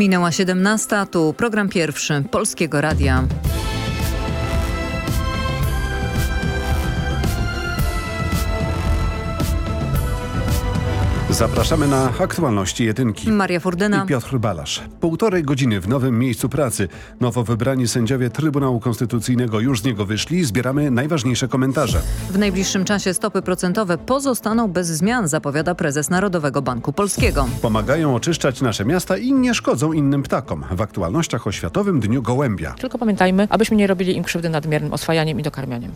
Minęła 17, tu program pierwszy Polskiego Radia. Zapraszamy na aktualności jedynki. Maria Furdyna I Piotr Balasz. Półtorej godziny w nowym miejscu pracy. Nowo wybrani sędziowie Trybunału Konstytucyjnego już z niego wyszli. Zbieramy najważniejsze komentarze. W najbliższym czasie stopy procentowe pozostaną bez zmian, zapowiada prezes Narodowego Banku Polskiego. Pomagają oczyszczać nasze miasta i nie szkodzą innym ptakom. W aktualnościach o Światowym Dniu Gołębia. Tylko pamiętajmy, abyśmy nie robili im krzywdy nadmiernym oswajaniem i dokarmianiem.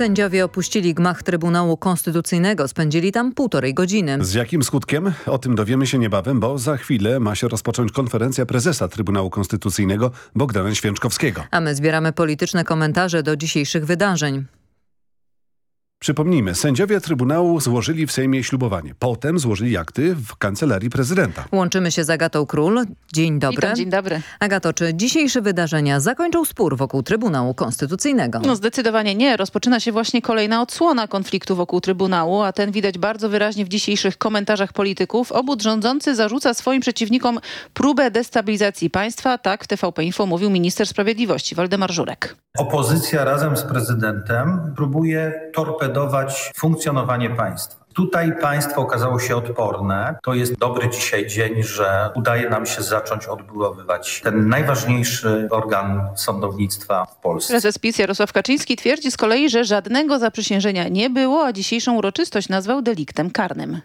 Sędziowie opuścili gmach Trybunału Konstytucyjnego, spędzili tam półtorej godziny. Z jakim skutkiem? O tym dowiemy się niebawem, bo za chwilę ma się rozpocząć konferencja prezesa Trybunału Konstytucyjnego Bogdana Święczkowskiego. A my zbieramy polityczne komentarze do dzisiejszych wydarzeń. Przypomnijmy, sędziowie Trybunału złożyli w Sejmie ślubowanie. Potem złożyli akty w Kancelarii Prezydenta. Łączymy się z Agatą Król. Dzień dobry. Witam, dzień dobry. Agato, czy dzisiejsze wydarzenia zakończą spór wokół Trybunału Konstytucyjnego? No zdecydowanie nie. Rozpoczyna się właśnie kolejna odsłona konfliktu wokół Trybunału, a ten widać bardzo wyraźnie w dzisiejszych komentarzach polityków. Obód rządzący zarzuca swoim przeciwnikom próbę destabilizacji państwa. Tak w TVP Info mówił minister sprawiedliwości Waldemar Żurek. Opozycja razem z prezydentem próbuje torpedować funkcjonowanie państwa. Tutaj państwo okazało się odporne. To jest dobry dzisiaj dzień, że udaje nam się zacząć odbudowywać ten najważniejszy organ sądownictwa w Polsce. Prezes PiS Jarosław Kaczyński twierdzi z kolei, że żadnego zaprzysiężenia nie było, a dzisiejszą uroczystość nazwał deliktem karnym.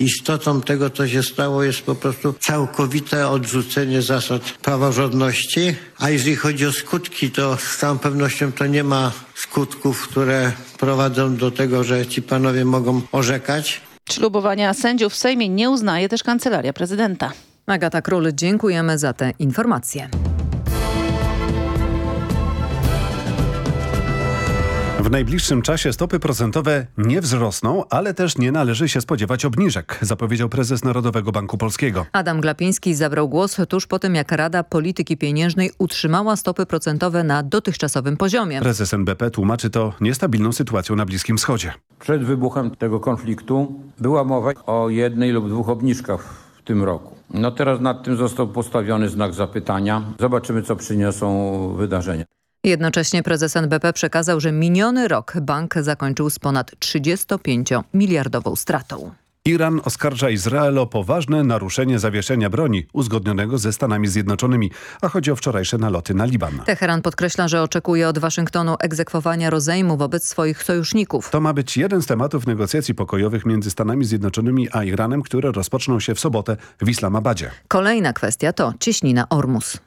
Istotą tego, co się stało, jest po prostu całkowite odrzucenie zasad praworządności. A jeżeli chodzi o skutki, to z całą pewnością to nie ma skutków, które prowadzą do tego, że ci panowie mogą orzekać. Ślubowania sędziów w Sejmie nie uznaje też Kancelaria Prezydenta. Agata Król, dziękujemy za te informacje. W najbliższym czasie stopy procentowe nie wzrosną, ale też nie należy się spodziewać obniżek, zapowiedział prezes Narodowego Banku Polskiego. Adam Glapiński zabrał głos tuż po tym, jak Rada Polityki Pieniężnej utrzymała stopy procentowe na dotychczasowym poziomie. Prezes NBP tłumaczy to niestabilną sytuacją na Bliskim Wschodzie. Przed wybuchem tego konfliktu była mowa o jednej lub dwóch obniżkach w tym roku. No teraz nad tym został postawiony znak zapytania. Zobaczymy, co przyniosą wydarzenia. Jednocześnie prezes NBP przekazał, że miniony rok bank zakończył z ponad 35-miliardową stratą. Iran oskarża Izrael o poważne naruszenie zawieszenia broni uzgodnionego ze Stanami Zjednoczonymi, a chodzi o wczorajsze naloty na Liban. Teheran podkreśla, że oczekuje od Waszyngtonu egzekwowania rozejmu wobec swoich sojuszników. To ma być jeden z tematów negocjacji pokojowych między Stanami Zjednoczonymi a Iranem, które rozpoczną się w sobotę w Islamabadzie. Kolejna kwestia to cieśnina Ormus.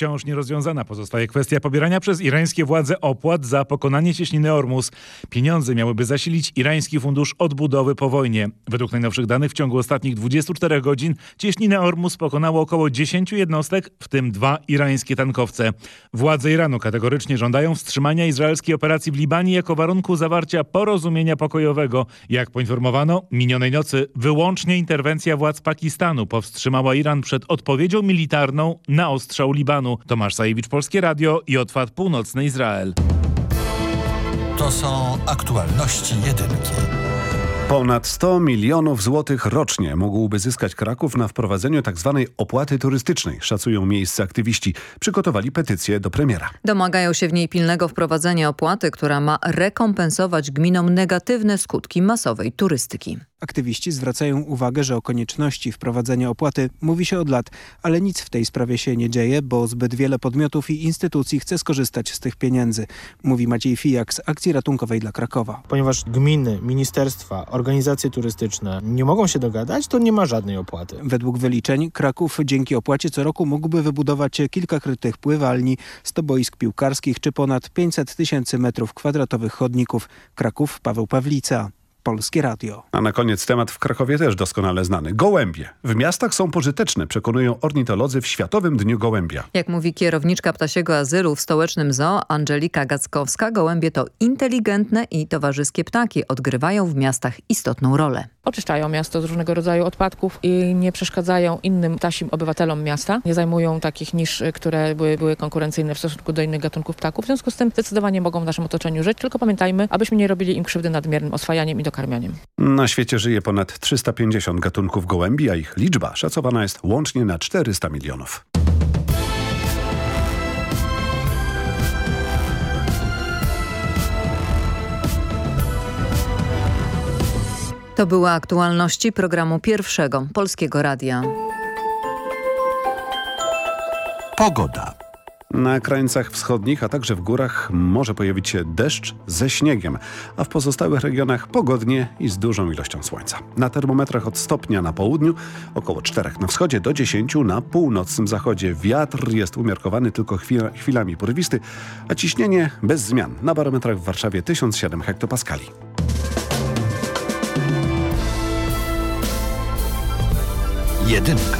Wciąż nierozwiązana pozostaje kwestia pobierania przez irańskie władze opłat za pokonanie cieśniny Ormus. Pieniądze miałyby zasilić irański fundusz odbudowy po wojnie. Według najnowszych danych w ciągu ostatnich 24 godzin cieśninę Ormus pokonało około 10 jednostek, w tym dwa irańskie tankowce. Władze Iranu kategorycznie żądają wstrzymania izraelskiej operacji w Libanie jako warunku zawarcia porozumienia pokojowego. Jak poinformowano, minionej nocy wyłącznie interwencja władz Pakistanu powstrzymała Iran przed odpowiedzią militarną na ostrzał Libanu. Tomasz Sajewicz, Polskie Radio i Otwad Północny Izrael. To są aktualności jedynki. Ponad 100 milionów złotych rocznie mógłby zyskać Kraków na wprowadzeniu tzw. Tak opłaty turystycznej, szacują miejsce aktywiści. Przygotowali petycję do premiera. Domagają się w niej pilnego wprowadzenia opłaty, która ma rekompensować gminom negatywne skutki masowej turystyki. Aktywiści zwracają uwagę, że o konieczności wprowadzenia opłaty mówi się od lat, ale nic w tej sprawie się nie dzieje, bo zbyt wiele podmiotów i instytucji chce skorzystać z tych pieniędzy, mówi Maciej Fijak z Akcji Ratunkowej dla Krakowa. Ponieważ gminy, ministerstwa, organizacje turystyczne nie mogą się dogadać, to nie ma żadnej opłaty. Według wyliczeń Kraków dzięki opłacie co roku mógłby wybudować kilka krytych pływalni, 100 boisk piłkarskich czy ponad 500 tysięcy metrów kwadratowych chodników. Kraków, Paweł Pawlica. Polskie Radio. A na koniec temat w Krakowie też doskonale znany. Gołębie. W miastach są pożyteczne, przekonują ornitolodzy w Światowym Dniu Gołębia. Jak mówi kierowniczka ptasiego azylu w stołecznym zoo Angelika Gackowska, gołębie to inteligentne i towarzyskie ptaki. Odgrywają w miastach istotną rolę. Oczyszczają miasto z różnego rodzaju odpadków i nie przeszkadzają innym ptasim obywatelom miasta. Nie zajmują takich nisz, które były, były konkurencyjne w stosunku do innych gatunków ptaków. W związku z tym zdecydowanie mogą w naszym otoczeniu żyć, tylko pamiętajmy, abyśmy nie robili im krzywdy nadmiernym oswajaniem i dokarmianiem. Na świecie żyje ponad 350 gatunków gołębi, a ich liczba szacowana jest łącznie na 400 milionów. To były aktualności programu pierwszego Polskiego Radia. Pogoda. Na krańcach wschodnich, a także w górach może pojawić się deszcz ze śniegiem, a w pozostałych regionach pogodnie i z dużą ilością słońca. Na termometrach od stopnia na południu, około 4 na wschodzie do 10 na północnym zachodzie. Wiatr jest umiarkowany tylko chwila, chwilami porwisty, a ciśnienie bez zmian. Na barometrach w Warszawie 1007 hektopaskali. Jedynka.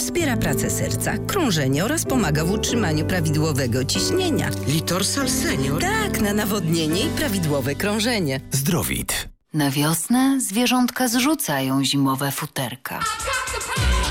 wspiera pracę serca, krążenie oraz pomaga w utrzymaniu prawidłowego ciśnienia. Litorsal Senior? Tak, na nawodnienie i prawidłowe krążenie. Zdrowit. Na wiosnę zwierzątka zrzucają zimowe futerka.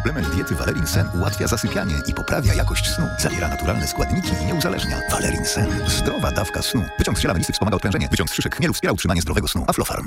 Suplement diety Valerin Sen ułatwia zasypianie i poprawia jakość snu. Zawiera naturalne składniki i nie uzależnia. Valerin Sen. Zdrowa dawka snu. Wyciąg z ziela wspomaga odprężenie. Wyciąg z szyszek chmielu wspiera utrzymanie zdrowego snu. Aflofarm.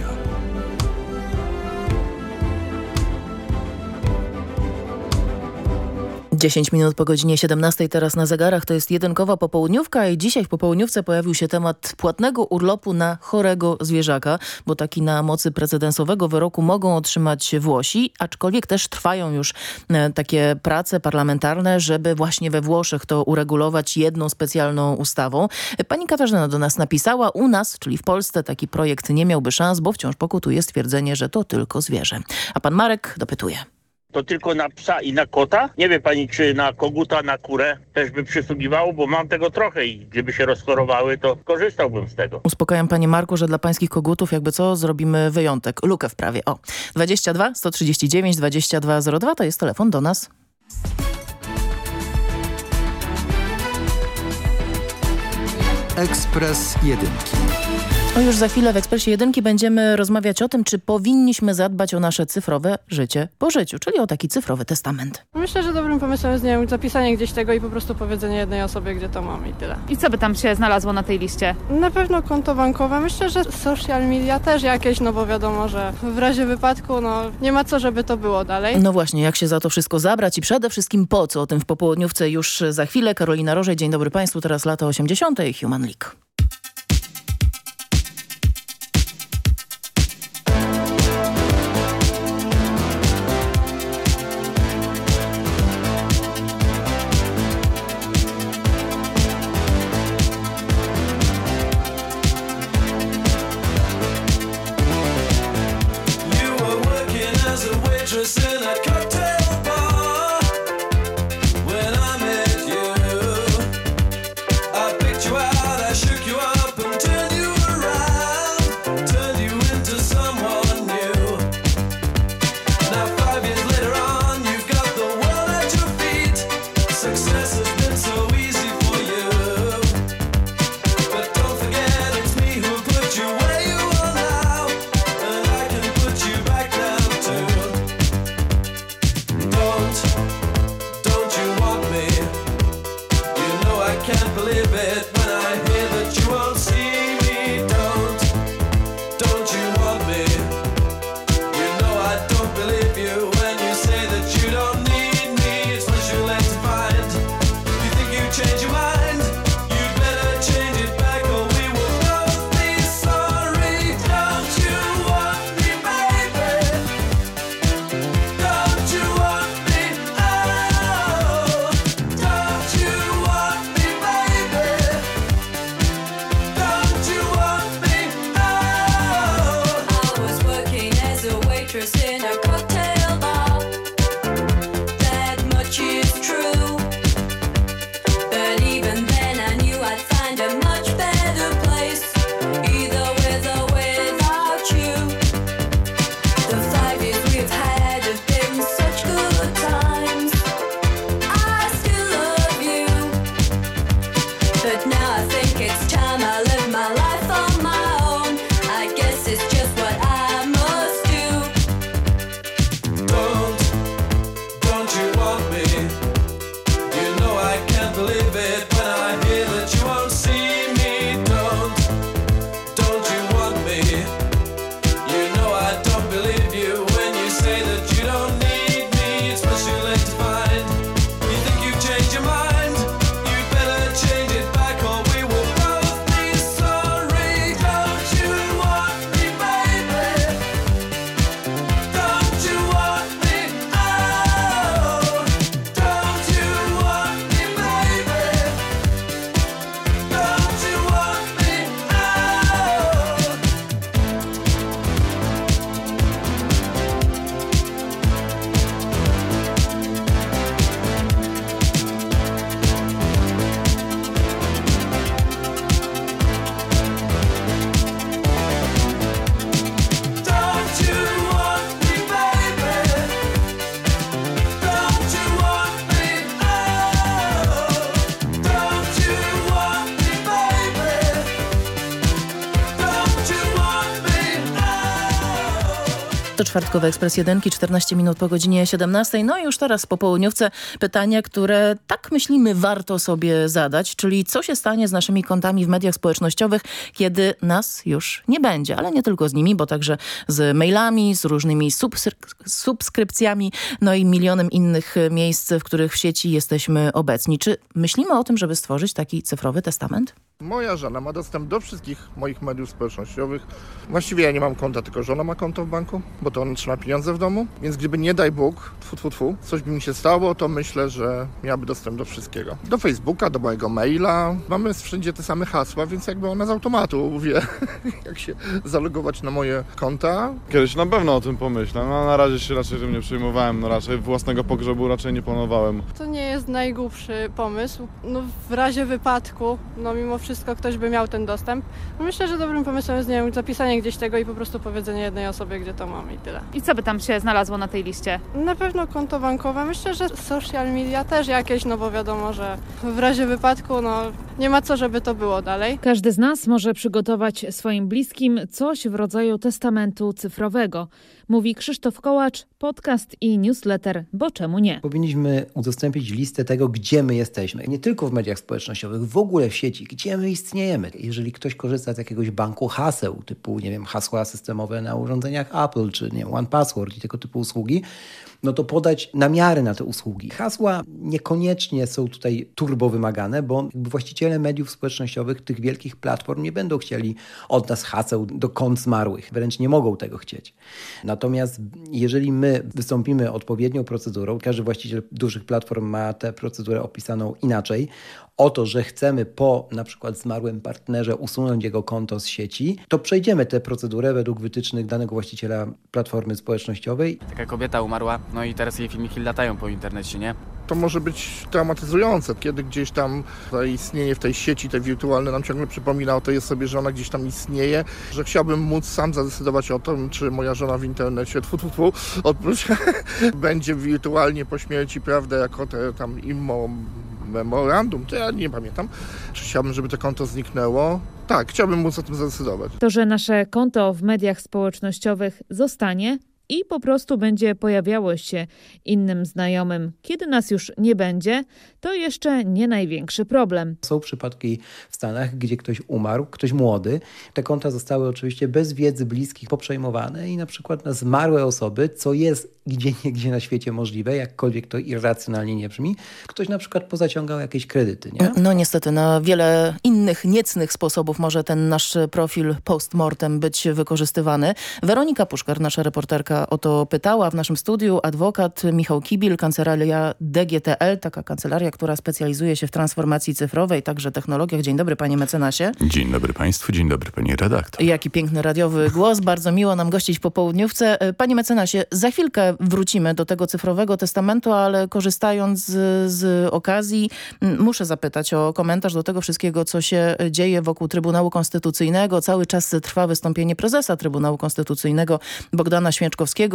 10 minut po godzinie 17 teraz na zegarach to jest jedynkowa popołudniówka i dzisiaj w popołudniówce pojawił się temat płatnego urlopu na chorego zwierzaka, bo taki na mocy precedensowego wyroku mogą otrzymać Włosi, aczkolwiek też trwają już e, takie prace parlamentarne, żeby właśnie we Włoszech to uregulować jedną specjalną ustawą. Pani Katarzyna do nas napisała, u nas, czyli w Polsce taki projekt nie miałby szans, bo wciąż pokutuje stwierdzenie, że to tylko zwierzę. A pan Marek dopytuje. To tylko na psa i na kota? Nie wie pani, czy na koguta, na kurę też by przysługiwało, bo mam tego trochę i gdyby się rozchorowały, to korzystałbym z tego. Uspokajam panie Marku, że dla pańskich kogutów jakby co zrobimy wyjątek, lukę w prawie. O, 22 139 2202 to jest telefon do nas. Ekspres Jedynki. No już za chwilę w Ekspresie Jedynki będziemy rozmawiać o tym, czy powinniśmy zadbać o nasze cyfrowe życie po życiu, czyli o taki cyfrowy testament. Myślę, że dobrym pomysłem jest nie wiem, zapisanie gdzieś tego i po prostu powiedzenie jednej osobie, gdzie to mam i tyle. I co by tam się znalazło na tej liście? Na pewno konto bankowe. Myślę, że social media też jakieś, no bo wiadomo, że w razie wypadku no nie ma co, żeby to było dalej. No właśnie, jak się za to wszystko zabrać i przede wszystkim po co? O tym w popołudniówce już za chwilę. Karolina Rożej, dzień dobry Państwu, teraz lata 80. Human League. Czwartkowy Ekspres Jedynki, 14 minut po godzinie 17. No i już teraz po południówce pytania, które tak myślimy warto sobie zadać, czyli co się stanie z naszymi kontami w mediach społecznościowych, kiedy nas już nie będzie, ale nie tylko z nimi, bo także z mailami, z różnymi subskrypcjami, no i milionem innych miejsc, w których w sieci jesteśmy obecni. Czy myślimy o tym, żeby stworzyć taki cyfrowy testament? Moja żona ma dostęp do wszystkich moich mediów społecznościowych. Właściwie ja nie mam konta, tylko żona ma konto w banku, bo to on trzyma pieniądze w domu. Więc gdyby nie daj Bóg, tfu, tfu, tfu, coś by mi się stało, to myślę, że miałaby dostęp do wszystkiego. Do Facebooka, do mojego maila. Mamy wszędzie te same hasła, więc jakby ona z automatu wie, jak się zalogować na moje konta. Kiedyś na pewno o tym pomyślę. No na razie się raczej tym nie przejmowałem. No raczej własnego pogrzebu raczej nie planowałem. To nie jest najgłupszy pomysł. No w razie wypadku, no mimo wszystko wszystko ktoś by miał ten dostęp. Myślę, że dobrym pomysłem jest nie wiem, zapisanie gdzieś tego i po prostu powiedzenie jednej osobie, gdzie to mam i tyle. I co by tam się znalazło na tej liście? Na pewno konto bankowe. Myślę, że social media też jakieś, no bo wiadomo, że w razie wypadku no nie ma co, żeby to było dalej. Każdy z nas może przygotować swoim bliskim coś w rodzaju testamentu cyfrowego. Mówi Krzysztof Kołacz, podcast i newsletter, bo czemu nie? Powinniśmy udostępnić listę tego, gdzie my jesteśmy. Nie tylko w mediach społecznościowych, w ogóle w sieci, gdzie my istniejemy. Jeżeli ktoś korzysta z jakiegoś banku haseł, typu, nie wiem, hasła systemowe na urządzeniach Apple, czy nie wiem, One Password i tego typu usługi, no to podać namiary na te usługi. Hasła niekoniecznie są tutaj turbo wymagane, bo właściciele mediów społecznościowych tych wielkich platform nie będą chcieli od nas haseł do kont zmarłych. Wręcz nie mogą tego chcieć. Natomiast jeżeli my wystąpimy odpowiednią procedurą, każdy właściciel dużych platform ma tę procedurę opisaną inaczej, o to, że chcemy po na przykład zmarłym partnerze usunąć jego konto z sieci, to przejdziemy tę procedurę według wytycznych danego właściciela platformy społecznościowej. Taka kobieta umarła, no i teraz jej filmiki latają po internecie, nie? To może być traumatyzujące, kiedy gdzieś tam istnienie w tej sieci, tej wirtualnej nam ciągle przypomina o tej osobie, że ona gdzieś tam istnieje, że chciałbym móc sam zadecydować o tym, czy moja żona w internecie, tfu, tfu, tfu, oprócz będzie wirtualnie po śmierci, prawda, jako te tam immo memorandum, to ja nie pamiętam. Czy chciałbym, żeby to konto zniknęło? Tak, chciałbym móc o tym zadecydować. To, że nasze konto w mediach społecznościowych zostanie, i po prostu będzie pojawiało się innym znajomym. Kiedy nas już nie będzie, to jeszcze nie największy problem. Są przypadki w Stanach, gdzie ktoś umarł, ktoś młody. Te konta zostały oczywiście bez wiedzy bliskich poprzejmowane i na przykład na zmarłe osoby, co jest gdzie niegdzie na świecie możliwe, jakkolwiek to irracjonalnie nie brzmi, ktoś na przykład pozaciągał jakieś kredyty. Nie? No niestety, na wiele innych niecnych sposobów może ten nasz profil postmortem być wykorzystywany. Weronika Puszkar, nasza reporterka o to pytała w naszym studiu. Adwokat Michał Kibil, kancelaria DGTL, taka kancelaria, która specjalizuje się w transformacji cyfrowej, także technologiach. Dzień dobry panie mecenasie. Dzień dobry państwu, dzień dobry pani redaktor. Jaki piękny radiowy głos, bardzo miło nam gościć po południówce. Panie mecenasie, za chwilkę wrócimy do tego cyfrowego testamentu, ale korzystając z, z okazji muszę zapytać o komentarz do tego wszystkiego, co się dzieje wokół Trybunału Konstytucyjnego. Cały czas trwa wystąpienie prezesa Trybunału Konstytucyjnego Bogdana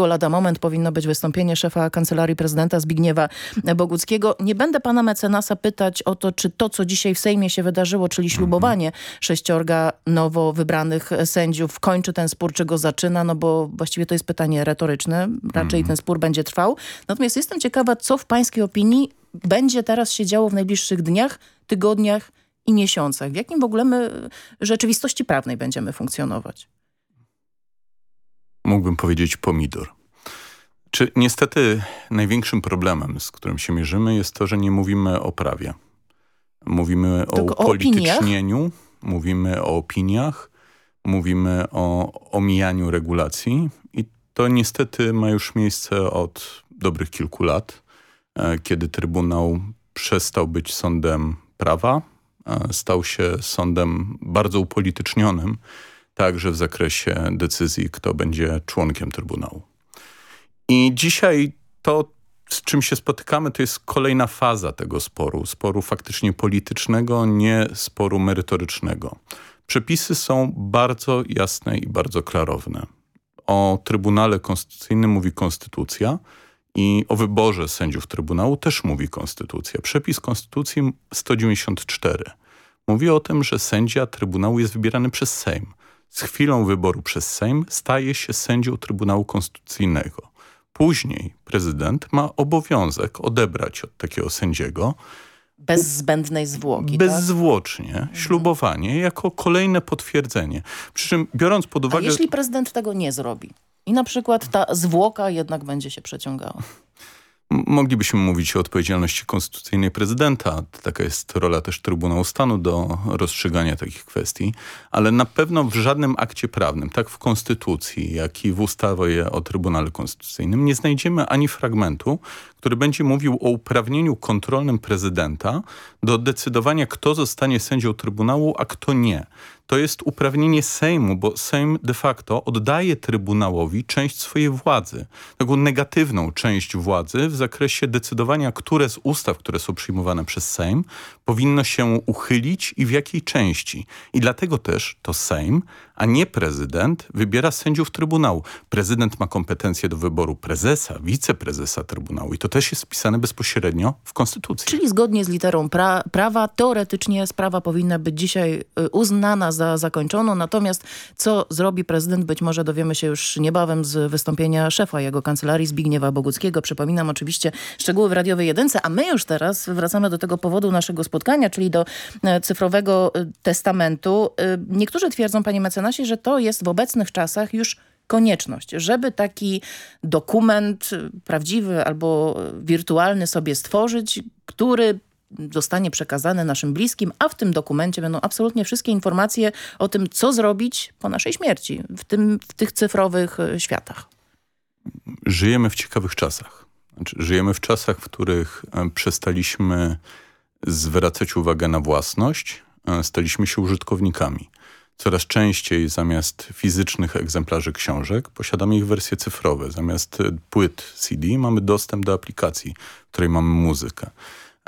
Lada moment powinno być wystąpienie szefa Kancelarii Prezydenta Zbigniewa Boguckiego. Nie będę pana mecenasa pytać o to, czy to, co dzisiaj w Sejmie się wydarzyło, czyli ślubowanie sześciorga nowo wybranych sędziów, kończy ten spór, czy go zaczyna, no bo właściwie to jest pytanie retoryczne. Raczej ten spór będzie trwał. Natomiast jestem ciekawa, co w pańskiej opinii będzie teraz się działo w najbliższych dniach, tygodniach i miesiącach. W jakim w ogóle my rzeczywistości prawnej będziemy funkcjonować? Mógłbym powiedzieć pomidor. Czy niestety największym problemem, z którym się mierzymy jest to, że nie mówimy o prawie. Mówimy Tylko o upolitycznieniu, mówimy o opiniach, mówimy o omijaniu regulacji i to niestety ma już miejsce od dobrych kilku lat, e, kiedy Trybunał przestał być sądem prawa, stał się sądem bardzo upolitycznionym, także w zakresie decyzji, kto będzie członkiem Trybunału. I dzisiaj to, z czym się spotykamy, to jest kolejna faza tego sporu. Sporu faktycznie politycznego, nie sporu merytorycznego. Przepisy są bardzo jasne i bardzo klarowne o Trybunale Konstytucyjnym mówi Konstytucja i o wyborze sędziów Trybunału też mówi Konstytucja. Przepis Konstytucji 194 mówi o tym, że sędzia Trybunału jest wybierany przez Sejm. Z chwilą wyboru przez Sejm staje się sędzią Trybunału Konstytucyjnego. Później prezydent ma obowiązek odebrać od takiego sędziego bez zbędnej zwłoki, Bezzwłocznie tak? ślubowanie jako kolejne potwierdzenie. Przy czym biorąc pod uwagę... A jeśli prezydent tego nie zrobi i na przykład ta zwłoka jednak będzie się przeciągała? Moglibyśmy mówić o odpowiedzialności konstytucyjnej prezydenta. Taka jest rola też Trybunału Stanu do rozstrzygania takich kwestii, ale na pewno w żadnym akcie prawnym, tak w Konstytucji, jak i w ustawie o Trybunale Konstytucyjnym nie znajdziemy ani fragmentu, który będzie mówił o uprawnieniu kontrolnym prezydenta do decydowania, kto zostanie sędzią Trybunału, a kto nie to jest uprawnienie Sejmu, bo Sejm de facto oddaje Trybunałowi część swojej władzy. Taką negatywną część władzy w zakresie decydowania, które z ustaw, które są przyjmowane przez Sejm, powinno się uchylić i w jakiej części. I dlatego też to Sejm, a nie prezydent wybiera sędziów Trybunału. Prezydent ma kompetencje do wyboru prezesa, wiceprezesa Trybunału i to też jest wpisane bezpośrednio w Konstytucji. Czyli zgodnie z literą pra prawa, teoretycznie sprawa powinna być dzisiaj y, uznana za zakończoną, natomiast co zrobi prezydent, być może dowiemy się już niebawem z wystąpienia szefa jego kancelarii Zbigniewa Boguckiego. Przypominam oczywiście szczegóły w radiowej jedynce, a my już teraz wracamy do tego powodu naszego spotkania, czyli do e, cyfrowego e, testamentu. E, niektórzy twierdzą, panie mecenasie, że to jest w obecnych czasach już konieczność, żeby taki dokument prawdziwy albo wirtualny sobie stworzyć, który zostanie przekazany naszym bliskim, a w tym dokumencie będą absolutnie wszystkie informacje o tym, co zrobić po naszej śmierci w, tym, w tych cyfrowych e, światach. Żyjemy w ciekawych czasach. Znaczy, żyjemy w czasach, w których e, przestaliśmy zwracać uwagę na własność, e, staliśmy się użytkownikami. Coraz częściej zamiast fizycznych egzemplarzy książek posiadamy ich wersje cyfrowe. Zamiast płyt CD mamy dostęp do aplikacji, w której mamy muzykę.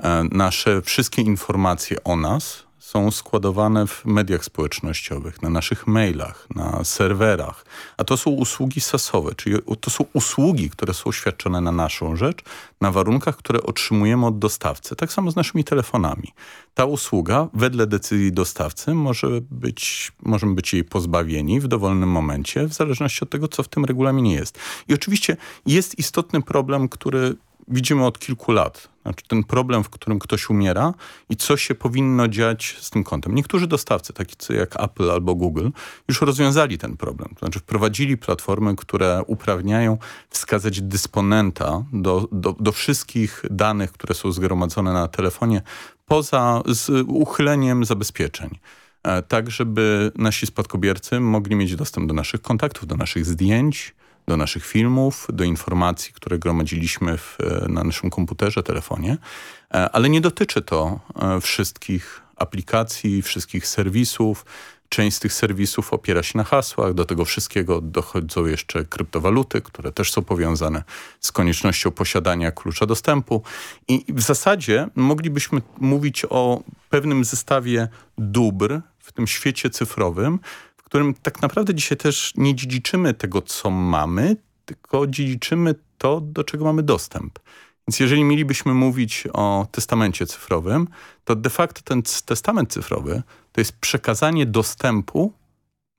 E, nasze wszystkie informacje o nas są składowane w mediach społecznościowych, na naszych mailach, na serwerach. A to są usługi sasowe, czyli to są usługi, które są świadczone na naszą rzecz, na warunkach, które otrzymujemy od dostawcy. Tak samo z naszymi telefonami. Ta usługa, wedle decyzji dostawcy, może być, możemy być jej pozbawieni w dowolnym momencie, w zależności od tego, co w tym regulaminie jest. I oczywiście jest istotny problem, który widzimy od kilku lat. Znaczy ten problem, w którym ktoś umiera i co się powinno dziać z tym kontem. Niektórzy dostawcy, tacy jak Apple albo Google, już rozwiązali ten problem. To znaczy wprowadzili platformy, które uprawniają wskazać dysponenta do, do, do wszystkich danych, które są zgromadzone na telefonie, poza z uchyleniem zabezpieczeń e, tak żeby nasi spadkobiercy mogli mieć dostęp do naszych kontaktów, do naszych zdjęć, do naszych filmów, do informacji, które gromadziliśmy w, e, na naszym komputerze, telefonie, e, ale nie dotyczy to e, wszystkich aplikacji, wszystkich serwisów. Część z tych serwisów opiera się na hasłach, do tego wszystkiego dochodzą jeszcze kryptowaluty, które też są powiązane z koniecznością posiadania klucza dostępu. I w zasadzie moglibyśmy mówić o pewnym zestawie dóbr w tym świecie cyfrowym, którym tak naprawdę dzisiaj też nie dziedziczymy tego, co mamy, tylko dziedziczymy to, do czego mamy dostęp. Więc jeżeli mielibyśmy mówić o testamencie cyfrowym, to de facto ten testament cyfrowy to jest przekazanie dostępu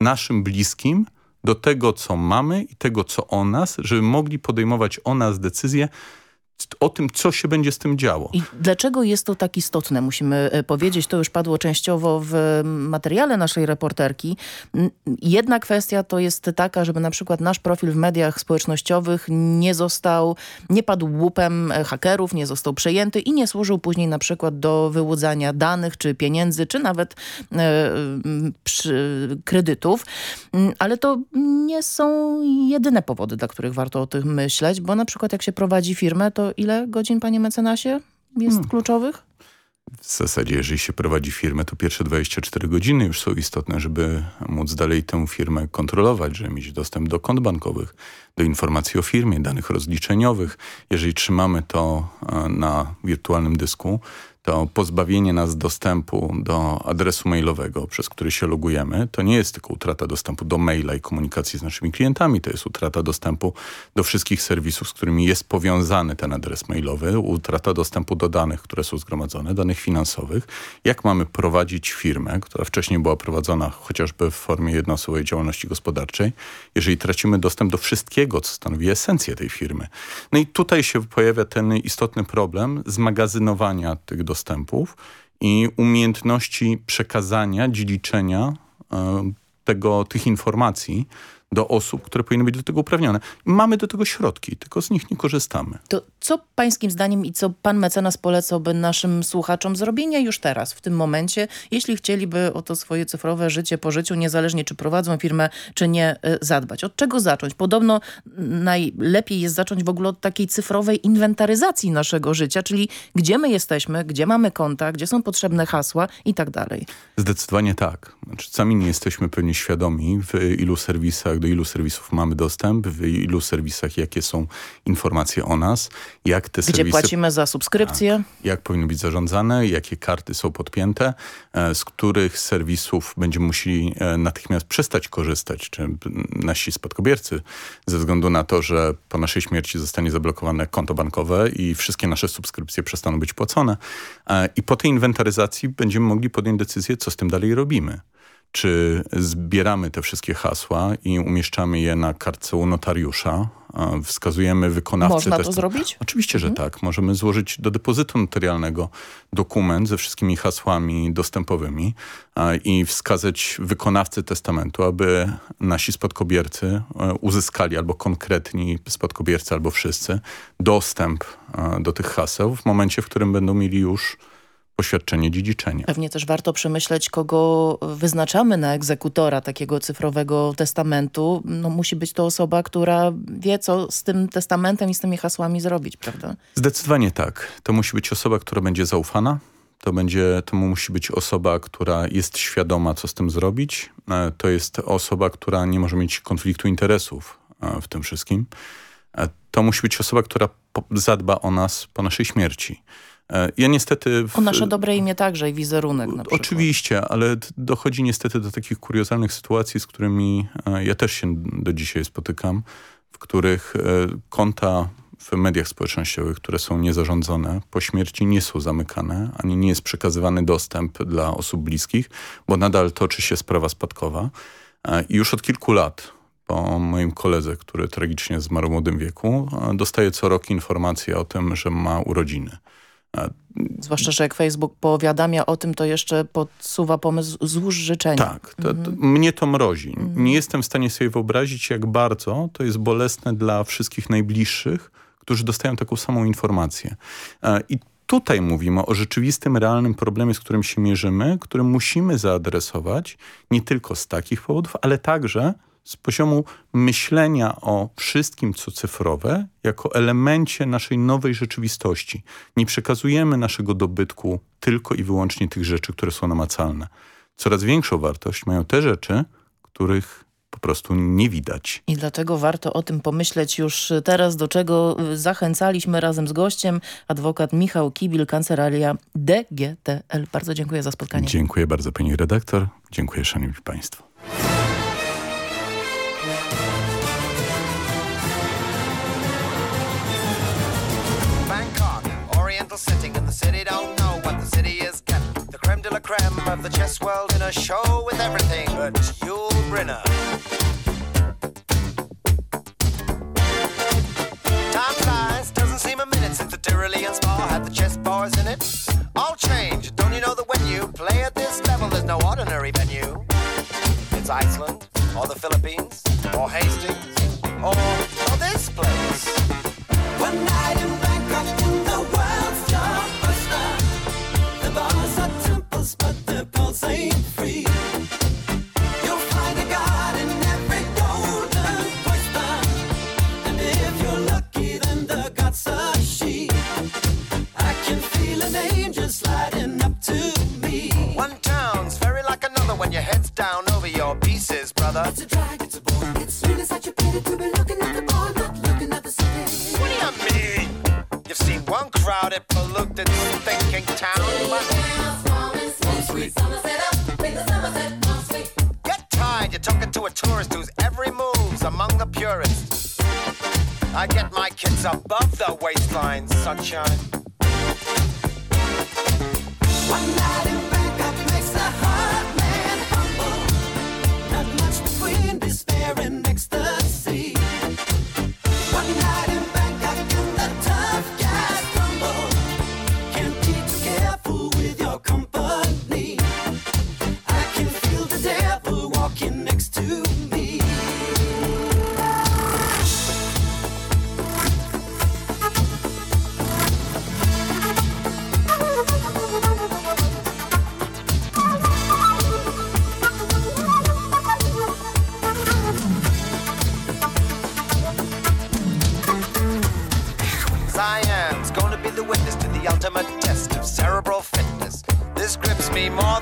naszym bliskim do tego, co mamy i tego, co o nas, żeby mogli podejmować o nas decyzje, o tym, co się będzie z tym działo. I dlaczego jest to tak istotne, musimy e, powiedzieć. To już padło częściowo w materiale naszej reporterki. Jedna kwestia to jest taka, żeby na przykład nasz profil w mediach społecznościowych nie został, nie padł łupem e, hakerów, nie został przejęty i nie służył później na przykład do wyłudzania danych, czy pieniędzy, czy nawet e, przy, kredytów. Ale to nie są jedyne powody, dla których warto o tym myśleć, bo na przykład jak się prowadzi firmę, to ile godzin, panie mecenasie, jest hmm. kluczowych? W zasadzie, jeżeli się prowadzi firmę, to pierwsze 24 godziny już są istotne, żeby móc dalej tę firmę kontrolować, żeby mieć dostęp do kont bankowych, do informacji o firmie, danych rozliczeniowych. Jeżeli trzymamy to e, na wirtualnym dysku, to pozbawienie nas dostępu do adresu mailowego, przez który się logujemy, to nie jest tylko utrata dostępu do maila i komunikacji z naszymi klientami, to jest utrata dostępu do wszystkich serwisów, z którymi jest powiązany ten adres mailowy, utrata dostępu do danych, które są zgromadzone, danych finansowych. Jak mamy prowadzić firmę, która wcześniej była prowadzona chociażby w formie jednoosobowej działalności gospodarczej, jeżeli tracimy dostęp do wszystkiego, co stanowi esencję tej firmy. No i tutaj się pojawia ten istotny problem zmagazynowania tych dostępów i umiejętności przekazania, dziedziczenia e, tego, tych informacji do osób, które powinny być do tego uprawnione. Mamy do tego środki, tylko z nich nie korzystamy. To co pańskim zdaniem i co pan mecenas polecałby naszym słuchaczom zrobienia już teraz, w tym momencie, jeśli chcieliby o to swoje cyfrowe życie po życiu, niezależnie czy prowadzą firmę, czy nie, e, zadbać? Od czego zacząć? Podobno najlepiej jest zacząć w ogóle od takiej cyfrowej inwentaryzacji naszego życia, czyli gdzie my jesteśmy, gdzie mamy konta, gdzie są potrzebne hasła i tak dalej. Zdecydowanie tak. Znaczy, sami nie jesteśmy pewnie świadomi, w ilu serwisach do ilu serwisów mamy dostęp, w ilu serwisach jakie są informacje o nas, jak te Gdzie serwisy... płacimy za subskrypcję. Tak, jak powinny być zarządzane, jakie karty są podpięte, e, z których serwisów będziemy musieli e, natychmiast przestać korzystać, czy nasi spadkobiercy, ze względu na to, że po naszej śmierci zostanie zablokowane konto bankowe i wszystkie nasze subskrypcje przestaną być płacone. E, I po tej inwentaryzacji będziemy mogli podjąć decyzję, co z tym dalej robimy czy zbieramy te wszystkie hasła i umieszczamy je na kartce u notariusza, wskazujemy wykonawcę. Można to zrobić? Oczywiście, że mhm. tak. Możemy złożyć do depozytu notarialnego dokument ze wszystkimi hasłami dostępowymi i wskazać wykonawcy testamentu, aby nasi spadkobiercy e, uzyskali albo konkretni spadkobiercy, albo wszyscy dostęp do tych haseł w momencie, w którym będą mieli już poświadczenie dziedziczenia. Pewnie też warto przemyśleć, kogo wyznaczamy na egzekutora takiego cyfrowego testamentu. No, musi być to osoba, która wie, co z tym testamentem i z tymi hasłami zrobić, prawda? Zdecydowanie tak. To musi być osoba, która będzie zaufana. To, będzie, to musi być osoba, która jest świadoma, co z tym zrobić. E, to jest osoba, która nie może mieć konfliktu interesów e, w tym wszystkim. E, to musi być osoba, która zadba o nas po naszej śmierci. E, ja niestety... W... O nasze dobre imię także i wizerunek na Oczywiście, ale dochodzi niestety do takich kuriozalnych sytuacji, z którymi e, ja też się do dzisiaj spotykam, w których e, konta w mediach społecznościowych, które są niezarządzone, po śmierci nie są zamykane, ani nie jest przekazywany dostęp dla osób bliskich, bo nadal toczy się sprawa spadkowa. I już od kilku lat po moim koledze, który tragicznie zmarł w młodym wieku, dostaję co rok informację o tym, że ma urodziny. Zwłaszcza, że jak Facebook powiadamia o tym, to jeszcze podsuwa pomysł złóż życzenia. Tak, to, to, mhm. mnie to mrozi. Mhm. Nie jestem w stanie sobie wyobrazić, jak bardzo to jest bolesne dla wszystkich najbliższych, którzy dostają taką samą informację. I tutaj mówimy o rzeczywistym, realnym problemie, z którym się mierzymy, który musimy zaadresować nie tylko z takich powodów, ale także z poziomu myślenia o wszystkim, co cyfrowe, jako elemencie naszej nowej rzeczywistości. Nie przekazujemy naszego dobytku tylko i wyłącznie tych rzeczy, które są namacalne. Coraz większą wartość mają te rzeczy, których po prostu nie widać. I dlatego warto o tym pomyśleć już teraz, do czego zachęcaliśmy razem z gościem, adwokat Michał Kibil, kancelaria DGTL. Bardzo dziękuję za spotkanie. Dziękuję bardzo pani redaktor. Dziękuję szanowni państwo. Creme de la creme of the chess world in a show with everything but Yul Brynner. Time flies, doesn't seem a minute since the Tyrolean spa had the chess bars in it. All change, don't you know that when you play at this level, there's no ordinary venue? It's Iceland, or the Philippines, or Hastings,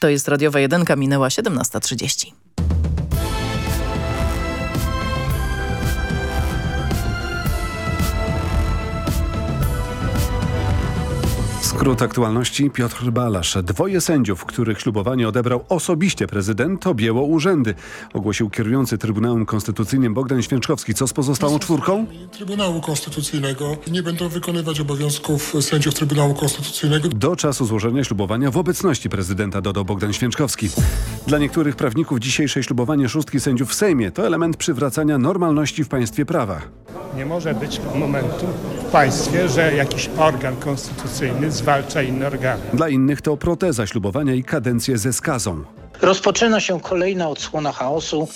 To jest radiowa jedynka, minęła 17.30. Skrót aktualności Piotr Balasz. Dwoje sędziów, których ślubowanie odebrał osobiście prezydent, objęło urzędy. Ogłosił kierujący Trybunałem Konstytucyjnym Bogdan Święczkowski. Co z pozostałą czwórką? Trybunału Konstytucyjnego nie będą wykonywać obowiązków sędziów Trybunału Konstytucyjnego. Do czasu złożenia ślubowania w obecności prezydenta dodał Bogdan Święczkowski. Dla niektórych prawników dzisiejsze ślubowanie szóstki sędziów w Sejmie to element przywracania normalności w państwie prawa. Nie może być momentu w państwie, że jakiś organ konstytucyjny organy. Dla innych to proteza ślubowania i kadencje ze skazą. Rozpoczyna się kolejna odsłona chaosu.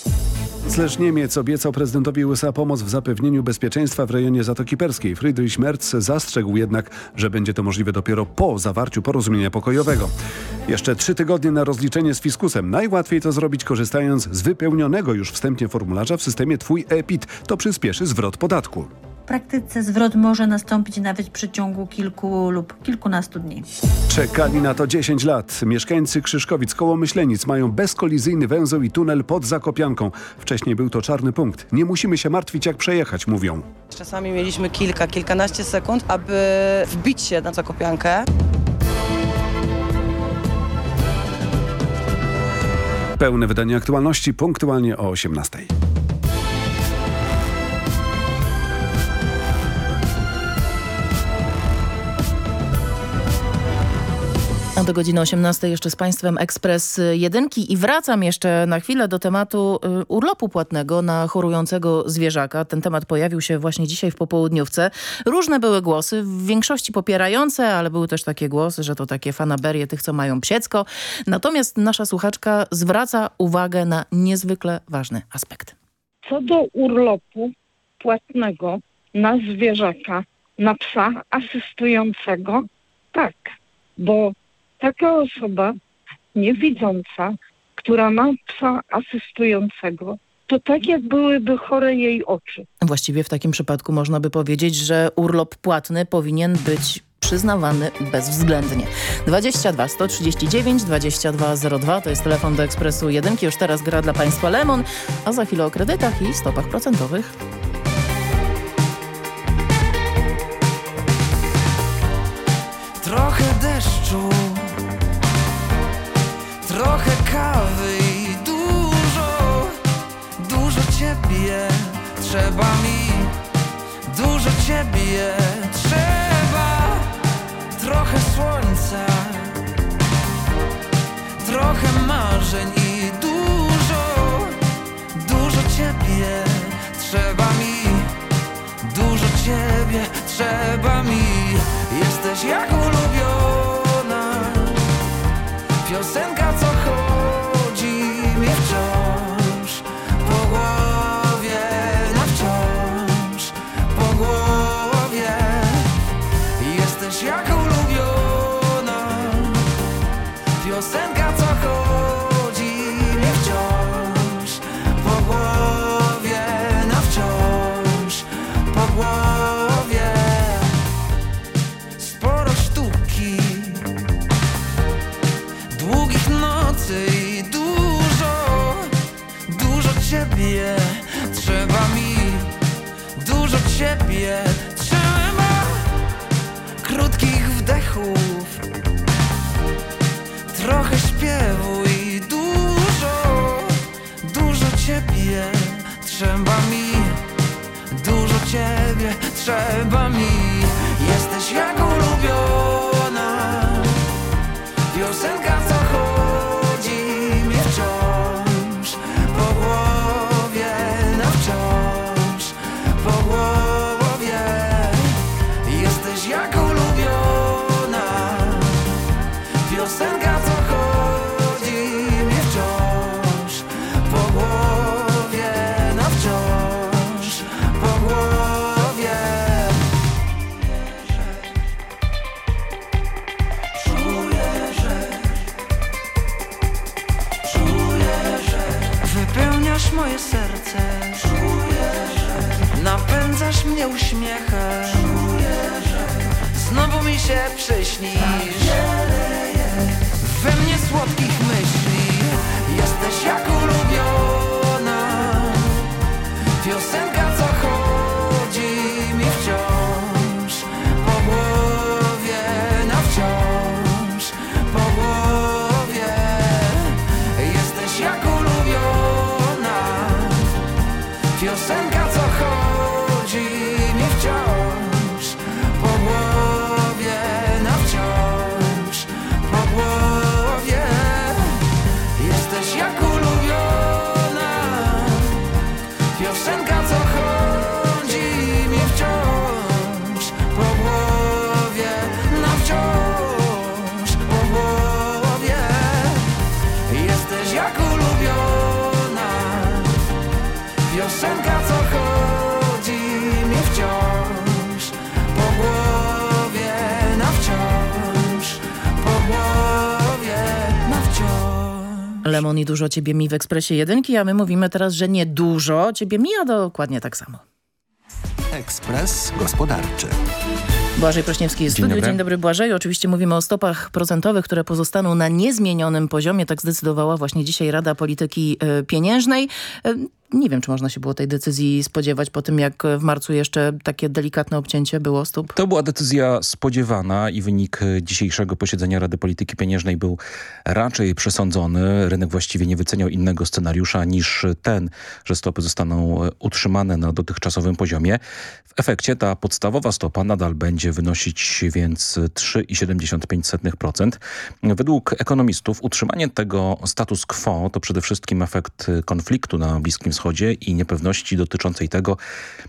Zlecz Niemiec obiecał prezydentowi USA pomoc w zapewnieniu bezpieczeństwa w rejonie Zatoki Perskiej. Friedrich Merz zastrzegł jednak, że będzie to możliwe dopiero po zawarciu porozumienia pokojowego. Jeszcze trzy tygodnie na rozliczenie z fiskusem. Najłatwiej to zrobić korzystając z wypełnionego już wstępnie formularza w systemie Twój EPIT. To przyspieszy zwrot podatku. W praktyce zwrot może nastąpić nawet w przeciągu kilku lub kilkunastu dni. Czekali na to 10 lat. Mieszkańcy Krzyszkowic koło Myślenic mają bezkolizyjny węzeł i tunel pod Zakopianką. Wcześniej był to czarny punkt. Nie musimy się martwić jak przejechać, mówią. Czasami mieliśmy kilka, kilkanaście sekund, aby wbić się na Zakopiankę. Pełne wydanie aktualności punktualnie o 18. A do godziny 18 jeszcze z Państwem Ekspres Jedynki i wracam jeszcze na chwilę do tematu y, urlopu płatnego na chorującego zwierzaka. Ten temat pojawił się właśnie dzisiaj w popołudniówce. Różne były głosy, w większości popierające, ale były też takie głosy, że to takie fanaberie tych, co mają psiecko. Natomiast nasza słuchaczka zwraca uwagę na niezwykle ważny aspekt. Co do urlopu płatnego na zwierzaka, na psa asystującego, tak, bo taka osoba niewidząca, która ma psa asystującego, to tak jak byłyby chore jej oczy. Właściwie w takim przypadku można by powiedzieć, że urlop płatny powinien być przyznawany bezwzględnie. 22 139 2202 to jest telefon do Ekspresu 1. Już teraz gra dla Państwa Lemon, a za chwilę o kredytach i stopach procentowych. Trochę trochę kawy i dużo, dużo ciebie trzeba mi, dużo ciebie trzeba, trochę słońca, trochę marzeń i dużo, dużo ciebie trzeba mi, dużo ciebie trzeba mi. Jesteś jak ulubiona Piosenka ciebie Wypełniasz moje serce. Czuję, że Napędzasz mnie uśmiechem. Czuję, że Znowu mi się przyśnisz. We mnie słodkich myśli. Jesteś jak Lemon i dużo ciebie mi w ekspresie jedynki, a my mówimy teraz, że nie dużo ciebie mi, a dokładnie tak samo. Ekspres gospodarczy. Błażej Prośniewski jest w Dzień studiu. dobry. Dzień dobry Błażeju. Oczywiście mówimy o stopach procentowych, które pozostaną na niezmienionym poziomie. Tak zdecydowała właśnie dzisiaj Rada Polityki e, Pieniężnej. Nie wiem, czy można się było tej decyzji spodziewać po tym, jak w marcu jeszcze takie delikatne obcięcie było stóp. To była decyzja spodziewana i wynik dzisiejszego posiedzenia Rady Polityki Pieniężnej był raczej przesądzony. Rynek właściwie nie wyceniał innego scenariusza niż ten, że stopy zostaną e, utrzymane na dotychczasowym poziomie. W efekcie ta podstawowa stopa nadal będzie wynosić więc 3,75%. Według ekonomistów utrzymanie tego status quo to przede wszystkim efekt konfliktu na Bliskim Wschodzie i niepewności dotyczącej tego,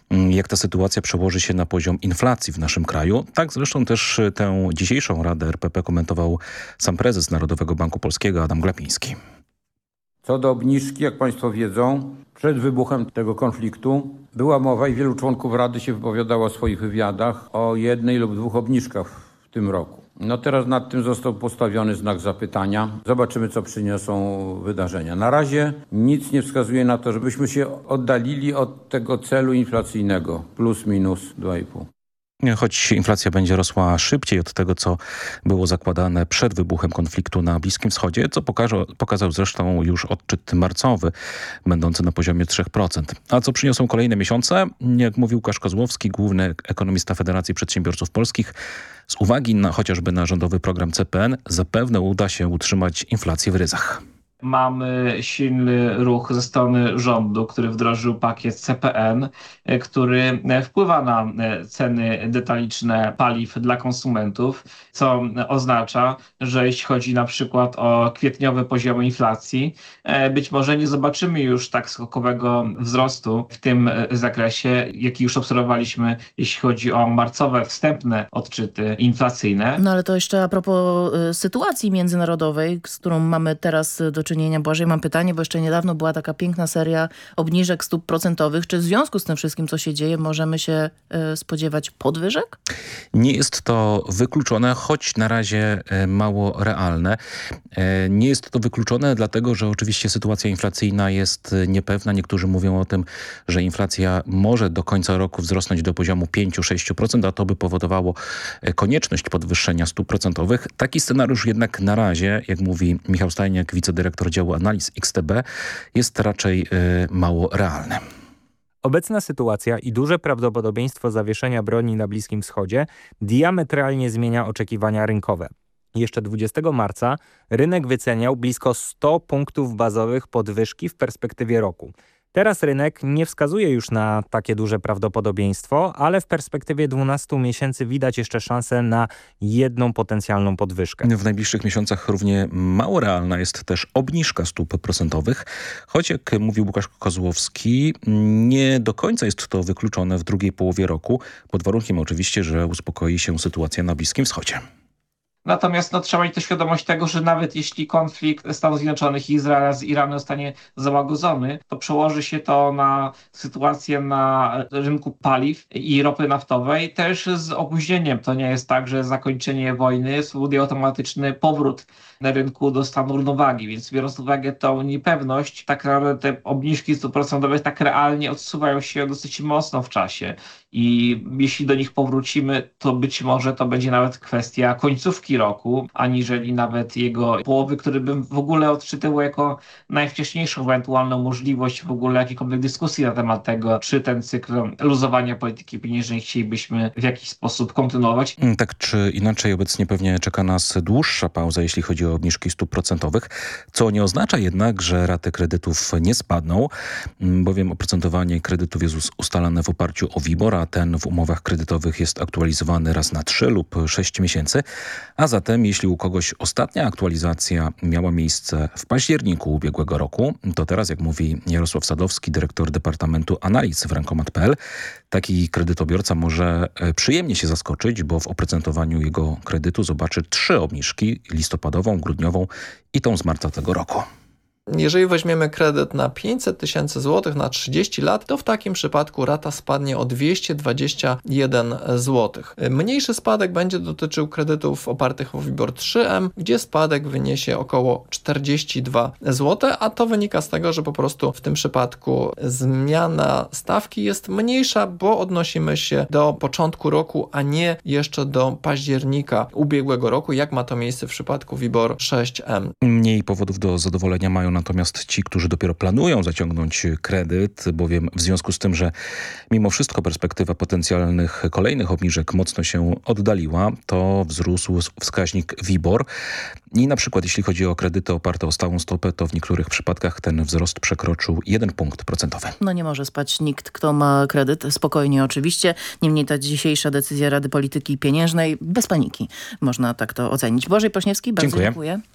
mm, jak ta sytuacja przełoży się na poziom inflacji w naszym kraju. Tak zresztą też y, tę dzisiejszą Radę RPP komentował sam prezes Narodowego Banku Polskiego Adam Glapiński. Co do obniżki, jak Państwo wiedzą, przed wybuchem tego konfliktu była mowa i wielu członków Rady się wypowiadało w swoich wywiadach o jednej lub dwóch obniżkach tym roku. No teraz nad tym został postawiony znak zapytania. Zobaczymy, co przyniosą wydarzenia. Na razie nic nie wskazuje na to, żebyśmy się oddalili od tego celu inflacyjnego plus minus 2,5. Choć inflacja będzie rosła szybciej od tego, co było zakładane przed wybuchem konfliktu na Bliskim Wschodzie, co pokazał zresztą już odczyt marcowy, będący na poziomie 3%. A co przyniosą kolejne miesiące? Jak mówił Łukasz Kozłowski, główny ekonomista Federacji Przedsiębiorców Polskich, z uwagi na chociażby na rządowy program CPN zapewne uda się utrzymać inflację w ryzach. Mamy silny ruch ze strony rządu, który wdrożył pakiet CPN, który wpływa na ceny detaliczne paliw dla konsumentów, co oznacza, że jeśli chodzi na przykład o kwietniowe poziomy inflacji, być może nie zobaczymy już tak skokowego wzrostu w tym zakresie, jaki już obserwowaliśmy, jeśli chodzi o marcowe wstępne odczyty inflacyjne. No ale to jeszcze a propos sytuacji międzynarodowej, z którą mamy teraz do czynienia. Błażej, mam pytanie, bo jeszcze niedawno była taka piękna seria obniżek stóp procentowych. Czy w związku z tym wszystkim, co się dzieje, możemy się y, spodziewać podwyżek? Nie jest to wykluczone, choć na razie y, mało realne. Nie jest to wykluczone dlatego, że oczywiście sytuacja inflacyjna jest niepewna. Niektórzy mówią o tym, że inflacja może do końca roku wzrosnąć do poziomu 5-6%, a to by powodowało konieczność podwyższenia stóp procentowych. Taki scenariusz jednak na razie, jak mówi Michał Stajniak, wicedyrektor działu analiz XTB, jest raczej y, mało realny. Obecna sytuacja i duże prawdopodobieństwo zawieszenia broni na Bliskim Wschodzie diametralnie zmienia oczekiwania rynkowe. Jeszcze 20 marca rynek wyceniał blisko 100 punktów bazowych podwyżki w perspektywie roku. Teraz rynek nie wskazuje już na takie duże prawdopodobieństwo, ale w perspektywie 12 miesięcy widać jeszcze szansę na jedną potencjalną podwyżkę. W najbliższych miesiącach równie mało realna jest też obniżka stóp procentowych, choć jak mówił Łukasz Kozłowski, nie do końca jest to wykluczone w drugiej połowie roku, pod warunkiem oczywiście, że uspokoi się sytuacja na Bliskim Wschodzie. Natomiast no, trzeba mieć też świadomość tego, że nawet jeśli konflikt Stanów Zjednoczonych i Izraela z Iranem zostanie załagodzony, to przełoży się to na sytuację na rynku paliw i ropy naftowej też z opóźnieniem. To nie jest tak, że zakończenie wojny spowoduje automatyczny powrót na rynku do stanu równowagi, więc biorąc pod uwagę tą niepewność, tak naprawdę te obniżki stóp procentowych tak realnie odsuwają się dosyć mocno w czasie i jeśli do nich powrócimy, to być może to będzie nawet kwestia końcówki roku, aniżeli nawet jego połowy, który bym w ogóle odczytywał jako najwcześniejszą ewentualną możliwość w ogóle jakiejkolwiek dyskusji na temat tego, czy ten cykl luzowania polityki pieniężnej chcielibyśmy w jakiś sposób kontynuować. Mm, tak czy inaczej obecnie pewnie czeka nas dłuższa pauza, jeśli chodzi o obniżki stóp procentowych, co nie oznacza jednak, że raty kredytów nie spadną, mm, bowiem oprocentowanie kredytów jest ustalane w oparciu o WIBOR, ten w umowach kredytowych jest aktualizowany raz na 3 lub 6 miesięcy, a zatem jeśli u kogoś ostatnia aktualizacja miała miejsce w październiku ubiegłego roku, to teraz, jak mówi Jarosław Sadowski, dyrektor Departamentu Analiz w Rękomat.pl, taki kredytobiorca może e, przyjemnie się zaskoczyć, bo w oprocentowaniu jego kredytu zobaczy trzy obniżki, listopadową, grudniową i tą z marca tego roku. Jeżeli weźmiemy kredyt na 500 tysięcy złotych na 30 lat, to w takim przypadku rata spadnie o 221 zł. Mniejszy spadek będzie dotyczył kredytów opartych o WIBOR 3M, gdzie spadek wyniesie około 42 zł, a to wynika z tego, że po prostu w tym przypadku zmiana stawki jest mniejsza, bo odnosimy się do początku roku, a nie jeszcze do października ubiegłego roku, jak ma to miejsce w przypadku WIBOR 6M. Mniej powodów do zadowolenia mają natomiast ci, którzy dopiero planują zaciągnąć kredyt, bowiem w związku z tym, że mimo wszystko perspektywa potencjalnych kolejnych obniżek mocno się oddaliła, to wzrósł wskaźnik WIBOR. I na przykład jeśli chodzi o kredyty oparte o stałą stopę, to w niektórych przypadkach ten wzrost przekroczył 1 punkt procentowy. No nie może spać nikt, kto ma kredyt. Spokojnie oczywiście. Niemniej ta dzisiejsza decyzja Rady Polityki Pieniężnej bez paniki. Można tak to ocenić. Bożej Pośniewski, bardzo dziękuję. dziękuję.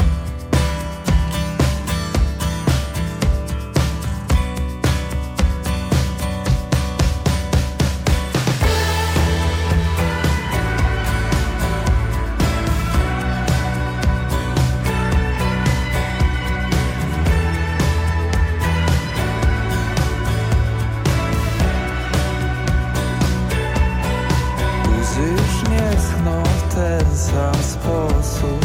Wszystko przeklina,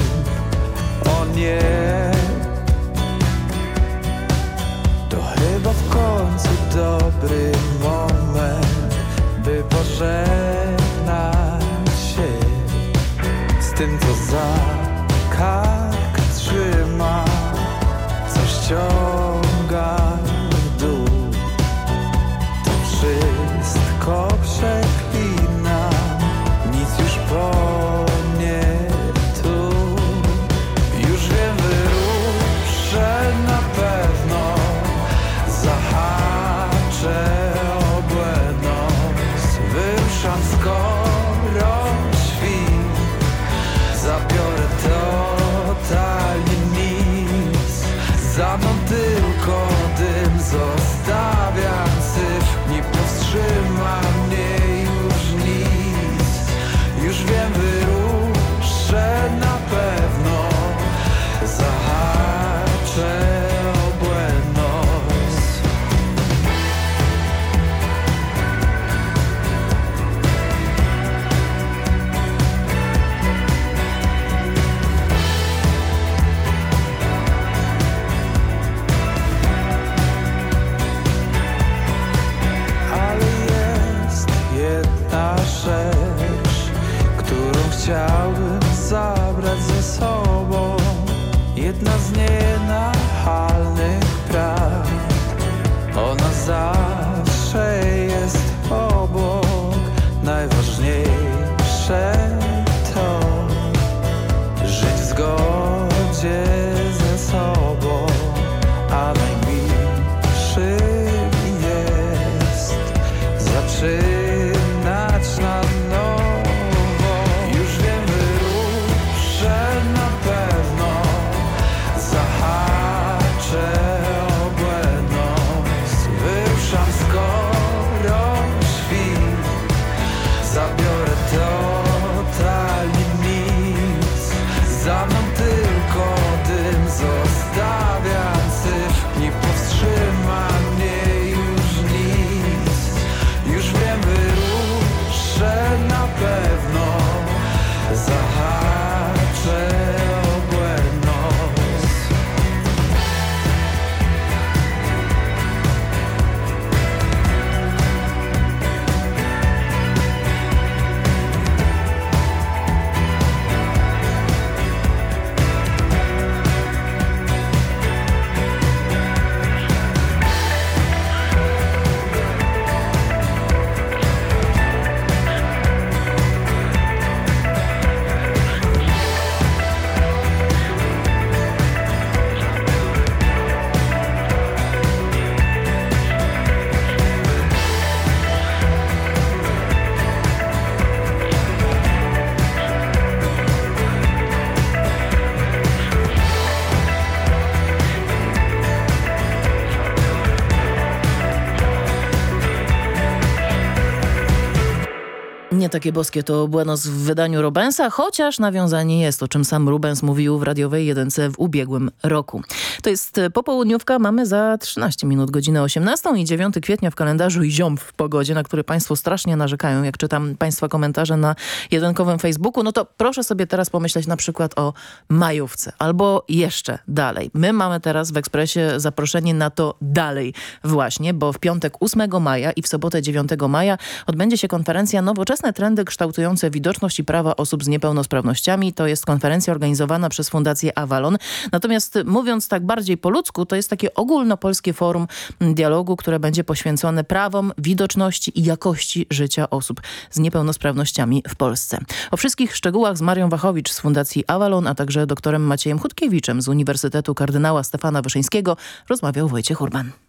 takie boskie to Buenos w wydaniu Rubensa, chociaż nawiązanie jest, o czym sam Rubens mówił w radiowej jedynce w ubiegłym roku. To jest popołudniówka, mamy za 13 minut godzinę 18 i 9 kwietnia w kalendarzu i ziom w pogodzie, na który Państwo strasznie narzekają. Jak czytam Państwa komentarze na jedynkowym Facebooku, no to proszę sobie teraz pomyśleć na przykład o majówce albo jeszcze dalej. My mamy teraz w Ekspresie zaproszenie na to dalej właśnie, bo w piątek 8 maja i w sobotę 9 maja odbędzie się konferencja Nowoczesne trendy kształtujące widoczność i prawa osób z niepełnosprawnościami. To jest konferencja organizowana przez Fundację Avalon. Natomiast mówiąc tak bardziej po ludzku, to jest takie ogólnopolskie forum dialogu, które będzie poświęcone prawom, widoczności i jakości życia osób z niepełnosprawnościami w Polsce. O wszystkich szczegółach z Marią Wachowicz z Fundacji Avalon, a także doktorem Maciejem Chudkiewiczem z Uniwersytetu Kardynała Stefana Wyszyńskiego rozmawiał Wojciech Urban.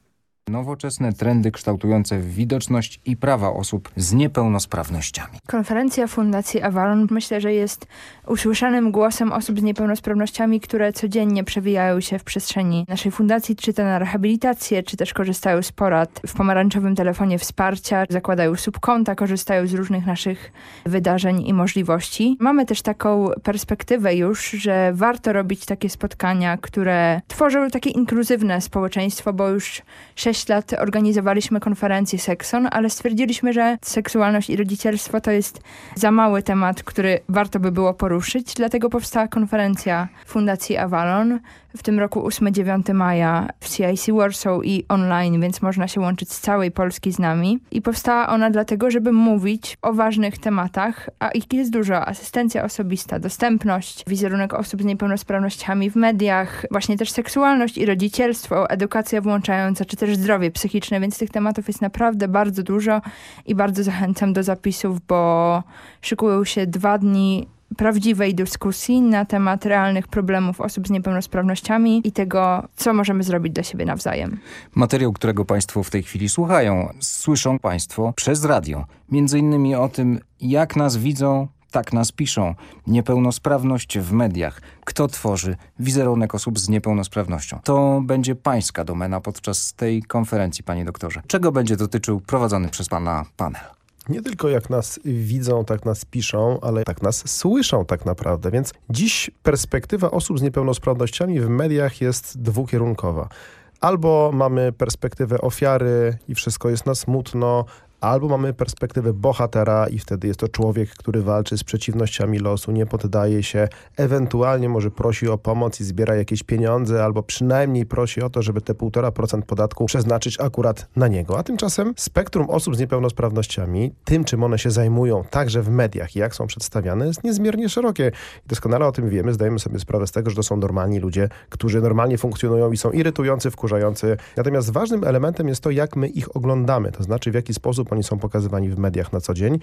Nowoczesne trendy kształtujące widoczność i prawa osób z niepełnosprawnościami. Konferencja Fundacji Avalon myślę, że jest usłyszanym głosem osób z niepełnosprawnościami, które codziennie przewijają się w przestrzeni naszej fundacji, czy to na rehabilitację, czy też korzystają z porad w pomarańczowym telefonie wsparcia, zakładają subkonta, korzystają z różnych naszych wydarzeń i możliwości. Mamy też taką perspektywę już, że warto robić takie spotkania, które tworzą takie inkluzywne społeczeństwo, bo już sześć 6 lat organizowaliśmy konferencję Sekson, ale stwierdziliśmy, że seksualność i rodzicielstwo to jest za mały temat, który warto by było poruszyć. Dlatego powstała konferencja Fundacji Avalon, w tym roku 8-9 maja w CIC Warsaw i online, więc można się łączyć z całej Polski z nami. I powstała ona dlatego, żeby mówić o ważnych tematach, a ich jest dużo. Asystencja osobista, dostępność, wizerunek osób z niepełnosprawnościami w mediach, właśnie też seksualność i rodzicielstwo, edukacja włączająca, czy też zdrowie psychiczne, więc tych tematów jest naprawdę bardzo dużo i bardzo zachęcam do zapisów, bo szykują się dwa dni prawdziwej dyskusji na temat realnych problemów osób z niepełnosprawnościami i tego, co możemy zrobić dla siebie nawzajem. Materiał, którego Państwo w tej chwili słuchają, słyszą Państwo przez radio. Między innymi o tym, jak nas widzą, tak nas piszą. Niepełnosprawność w mediach. Kto tworzy wizerunek osób z niepełnosprawnością? To będzie pańska domena podczas tej konferencji, panie doktorze. Czego będzie dotyczył prowadzony przez pana panel? Nie tylko jak nas widzą, tak nas piszą, ale tak nas słyszą tak naprawdę. Więc dziś perspektywa osób z niepełnosprawnościami w mediach jest dwukierunkowa. Albo mamy perspektywę ofiary i wszystko jest na smutno, Albo mamy perspektywę bohatera i wtedy jest to człowiek, który walczy z przeciwnościami losu, nie poddaje się, ewentualnie może prosi o pomoc i zbiera jakieś pieniądze, albo przynajmniej prosi o to, żeby te 1,5% podatku przeznaczyć akurat na niego. A tymczasem spektrum osób z niepełnosprawnościami, tym czym one się zajmują, także w mediach i jak są przedstawiane, jest niezmiernie szerokie. I doskonale o tym wiemy, zdajemy sobie sprawę z tego, że to są normalni ludzie, którzy normalnie funkcjonują i są irytujący, wkurzający. Natomiast ważnym elementem jest to, jak my ich oglądamy, to znaczy w jaki sposób sposób oni są pokazywani w mediach na co dzień.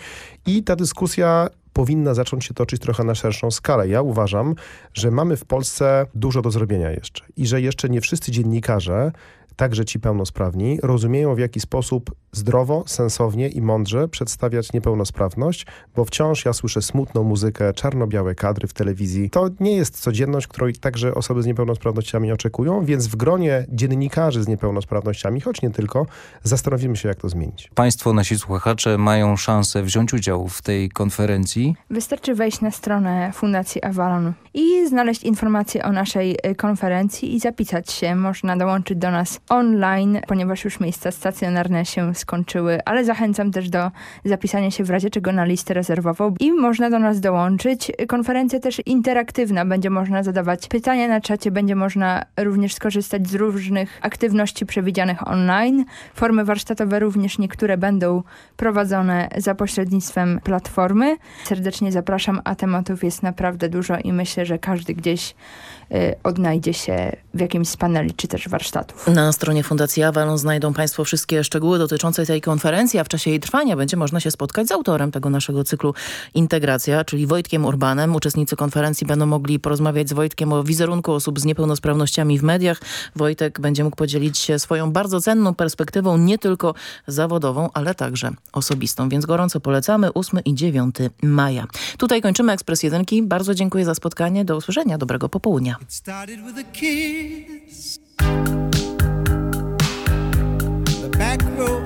I ta dyskusja powinna zacząć się toczyć trochę na szerszą skalę. Ja uważam, że mamy w Polsce dużo do zrobienia jeszcze i że jeszcze nie wszyscy dziennikarze także ci pełnosprawni, rozumieją w jaki sposób zdrowo, sensownie i mądrze przedstawiać niepełnosprawność, bo wciąż ja słyszę smutną muzykę, czarno-białe kadry w telewizji. To nie jest codzienność, której także osoby z niepełnosprawnościami oczekują, więc w gronie dziennikarzy z niepełnosprawnościami, choć nie tylko, zastanowimy się, jak to zmienić. Państwo, nasi słuchacze mają szansę wziąć udział w tej konferencji. Wystarczy wejść na stronę Fundacji Avalon i znaleźć informacje o naszej y, konferencji i zapisać się. Można dołączyć do nas online, ponieważ już miejsca stacjonarne się skończyły, ale zachęcam też do zapisania się w razie czego na listę rezerwową i można do nas dołączyć. Konferencja też interaktywna, będzie można zadawać pytania na czacie, będzie można również skorzystać z różnych aktywności przewidzianych online. Formy warsztatowe również niektóre będą prowadzone za pośrednictwem platformy. Serdecznie zapraszam, a tematów jest naprawdę dużo i myślę, że każdy gdzieś y, odnajdzie się w jakimś z paneli czy też warsztatów. Na stronie Fundacji Avalon znajdą Państwo wszystkie szczegóły dotyczące tej konferencji, a w czasie jej trwania będzie można się spotkać z autorem tego naszego cyklu Integracja, czyli Wojtkiem Urbanem. Uczestnicy konferencji będą mogli porozmawiać z Wojtkiem o wizerunku osób z niepełnosprawnościami w mediach. Wojtek będzie mógł podzielić się swoją bardzo cenną perspektywą, nie tylko zawodową, ale także osobistą. Więc gorąco polecamy 8 i 9 maja. Tutaj kończymy Ekspres Jedynki. Bardzo dziękuję za spotkanie. Do usłyszenia. Dobrego popołudnia. Back row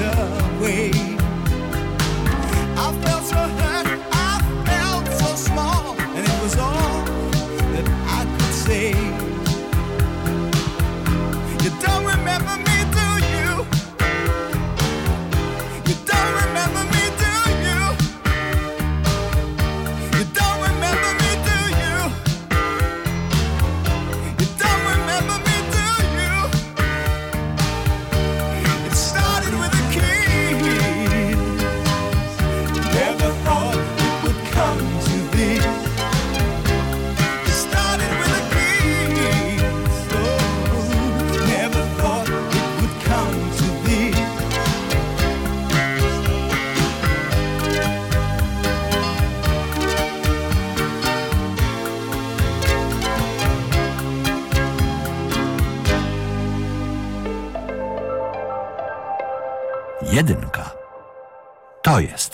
away. I felt so hurt.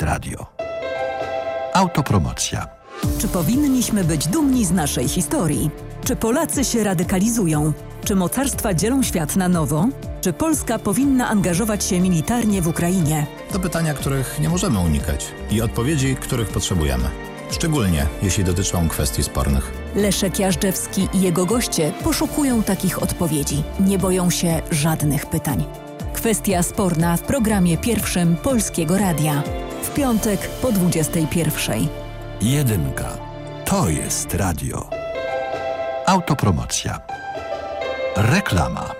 Jest radio. Autopromocja. Czy powinniśmy być dumni z naszej historii? Czy Polacy się radykalizują? Czy mocarstwa dzielą świat na nowo? Czy Polska powinna angażować się militarnie w Ukrainie? To pytania, których nie możemy unikać i odpowiedzi, których potrzebujemy. Szczególnie jeśli dotyczą kwestii spornych. Leszek Jażdżewski i jego goście poszukują takich odpowiedzi. Nie boją się żadnych pytań. Kwestia sporna w programie pierwszym Polskiego Radia. Piątek po 21. Jedynka. To jest radio. Autopromocja. Reklama.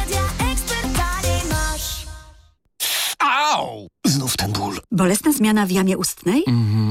Au! Znów ten ból. Bolesna zmiana w jamie ustnej? Mhm.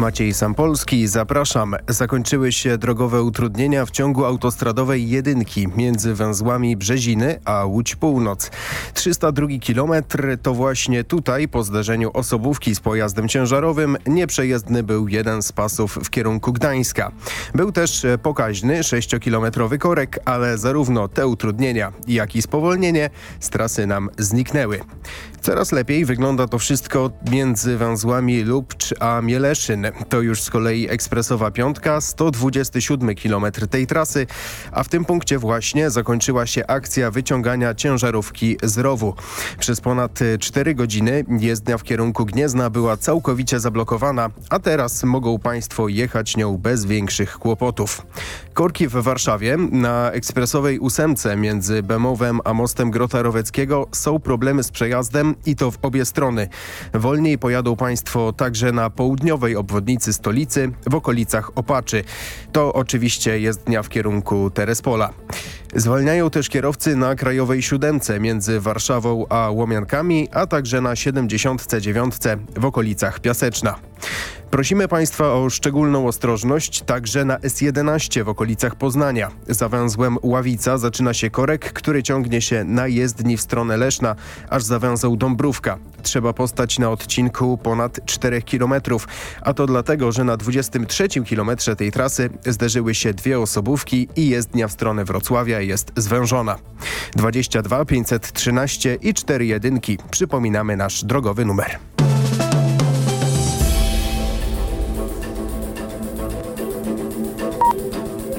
Maciej Sampolski, zapraszam. Zakończyły się drogowe utrudnienia w ciągu autostradowej jedynki między węzłami Brzeziny a Łódź Północ. 302 kilometr to właśnie tutaj po zderzeniu osobówki z pojazdem ciężarowym nieprzejezdny był jeden z pasów w kierunku Gdańska. Był też pokaźny 6-kilometrowy korek, ale zarówno te utrudnienia, jak i spowolnienie z trasy nam zniknęły. Coraz lepiej wygląda to wszystko między węzłami Lubcz a Mieleszyn. To już z kolei ekspresowa piątka, 127 km tej trasy, a w tym punkcie właśnie zakończyła się akcja wyciągania ciężarówki z rowu. Przez ponad 4 godziny jezdnia w kierunku Gniezna była całkowicie zablokowana, a teraz mogą Państwo jechać nią bez większych kłopotów. Korki w Warszawie na ekspresowej ósemce między Bemowem a mostem Grota Roweckiego są problemy z przejazdem i to w obie strony. Wolniej pojadą Państwo także na południowej obwodnicy stolicy w okolicach Opaczy. To oczywiście jest dnia w kierunku Terespola. Zwalniają też kierowcy na Krajowej Siódemce między Warszawą a Łomiankami, a także na 79 w okolicach Piaseczna. Prosimy Państwa o szczególną ostrożność także na S11 w okolicach Poznania. Za węzłem Ławica zaczyna się korek, który ciągnie się na jezdni w stronę Leszna, aż za węzeł Dąbrówka. Trzeba postać na odcinku ponad 4 km, a to dlatego, że na 23 km tej trasy zderzyły się dwie osobówki i jezdnia w stronę Wrocławia jest zwężona. 22 513 i 4 jedynki. Przypominamy nasz drogowy numer.